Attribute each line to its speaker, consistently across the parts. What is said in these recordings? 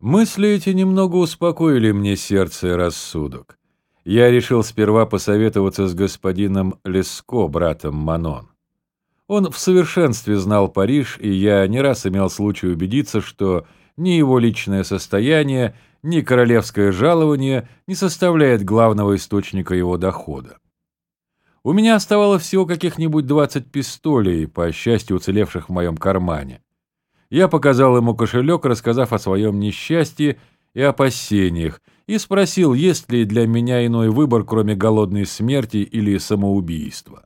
Speaker 1: Мысли эти немного успокоили мне сердце и рассудок. Я решил сперва посоветоваться с господином Леско, братом Манон. Он в совершенстве знал Париж, и я не раз имел случай убедиться, что ни его личное состояние, ни королевское жалование не составляет главного источника его дохода. У меня оставалось всего каких-нибудь 20 пистолей, по счастью, уцелевших в моем кармане. Я показал ему кошелек, рассказав о своем несчастье и опасениях, и спросил, есть ли для меня иной выбор, кроме голодной смерти или самоубийства.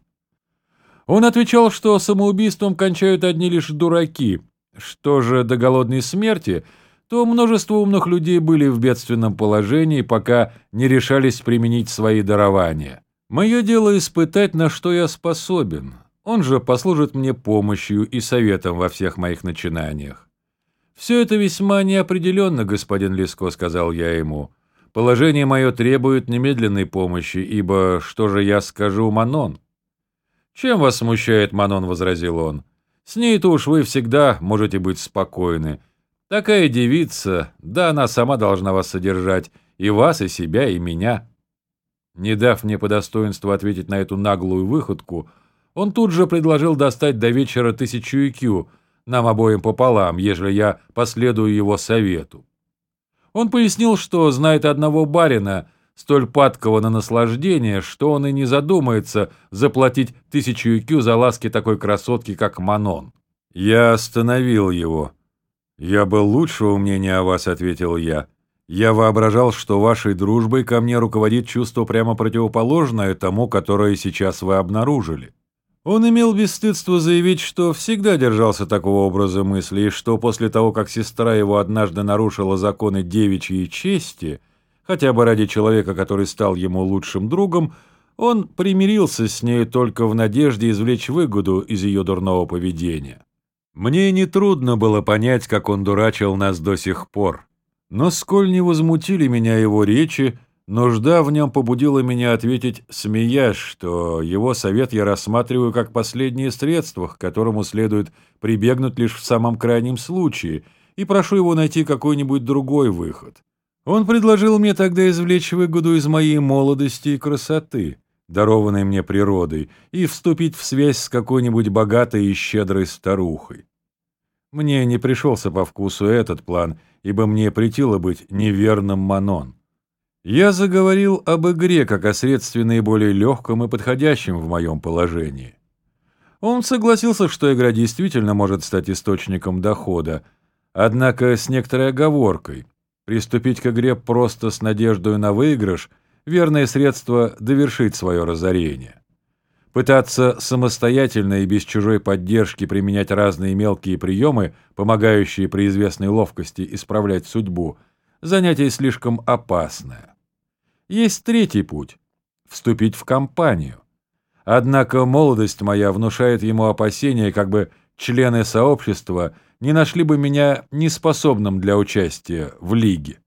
Speaker 1: Он отвечал, что самоубийством кончают одни лишь дураки. Что же до голодной смерти, то множество умных людей были в бедственном положении, пока не решались применить свои дарования. Мое дело испытать, на что я способен, он же послужит мне помощью и советом во всех моих начинаниях. «Все это весьма неопределенно, господин Леско», — сказал я ему. «Положение мое требует немедленной помощи, ибо что же я скажу Манон?» «Чем вас смущает Манон?» — возразил он. «С ней-то уж вы всегда можете быть спокойны. Такая девица, да она сама должна вас содержать, и вас, и себя, и меня». Не дав мне по достоинству ответить на эту наглую выходку, — он тут же предложил достать до вечера тысячу икю, нам обоим пополам, ежели я последую его совету. Он пояснил, что знает одного барина, столь падкого на наслаждение, что он и не задумается заплатить тысячу икю за ласки такой красотки, как Манон. Я остановил его. «Я был лучшего мнения о вас», — ответил я. «Я воображал, что вашей дружбой ко мне руководит чувство прямо противоположное тому, которое сейчас вы обнаружили». Он имел бесстыдство заявить, что всегда держался такого образа мысли, и что после того, как сестра его однажды нарушила законы девичьей чести, хотя бы ради человека, который стал ему лучшим другом, он примирился с ней только в надежде извлечь выгоду из ее дурного поведения. Мне нетрудно было понять, как он дурачил нас до сих пор. Но сколь не возмутили меня его речи, Нужда в нем побудила меня ответить, смеясь, что его совет я рассматриваю как последнее средство, к которому следует прибегнуть лишь в самом крайнем случае, и прошу его найти какой-нибудь другой выход. Он предложил мне тогда извлечь выгоду из моей молодости и красоты, дарованной мне природой, и вступить в связь с какой-нибудь богатой и щедрой старухой. Мне не пришелся по вкусу этот план, ибо мне претило быть неверным Манон. Я заговорил об игре как о средстве наиболее легком и подходящем в моем положении. Он согласился, что игра действительно может стать источником дохода, однако с некоторой оговоркой. Приступить к игре просто с надеждой на выигрыш – верное средство довершить свое разорение. Пытаться самостоятельно и без чужой поддержки применять разные мелкие приемы, помогающие при известной ловкости исправлять судьбу – занятие слишком опасное. Есть третий путь — вступить в компанию. Однако молодость моя внушает ему опасения, как бы члены сообщества не нашли бы меня неспособным для участия в лиге.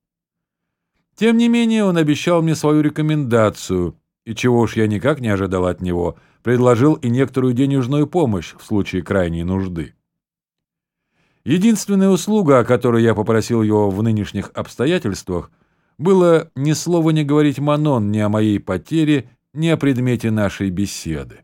Speaker 1: Тем не менее, он обещал мне свою рекомендацию, и чего уж я никак не ожидал от него, предложил и некоторую денежную помощь в случае крайней нужды. Единственная услуга, о которой я попросил его в нынешних обстоятельствах — было ни слова не говорить Манон ни о моей потере, ни о предмете нашей беседы.